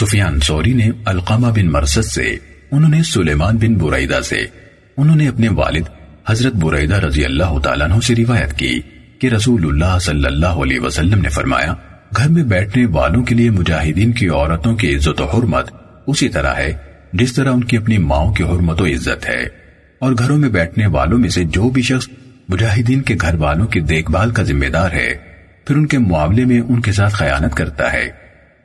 سفیان sorry نے القامہ بن مرسد سے، انہوں نے سلیمان بن برعیدہ سے، انہوں نے اپنے والد حضرت برعیدہ رضی اللہ تعالیٰ عنہ سے روایت کی کہ رسول اللہ صلی اللہ علیہ وسلم نے فرمایا، گھر میں بیٹھنے والوں کے لیے مجاہدین کی عورتوں کی عزت و حرمت اسی طرح ہے، جس طرح ان کی اپنی ماؤں کی حرمت و عزت ہے۔ اور گھروں میں بیٹھنے والوں میں سے جو بھی شخص مجاہدین کے گھر والوں کی دیکھ بھال کا ذمہ دار ہے، پھر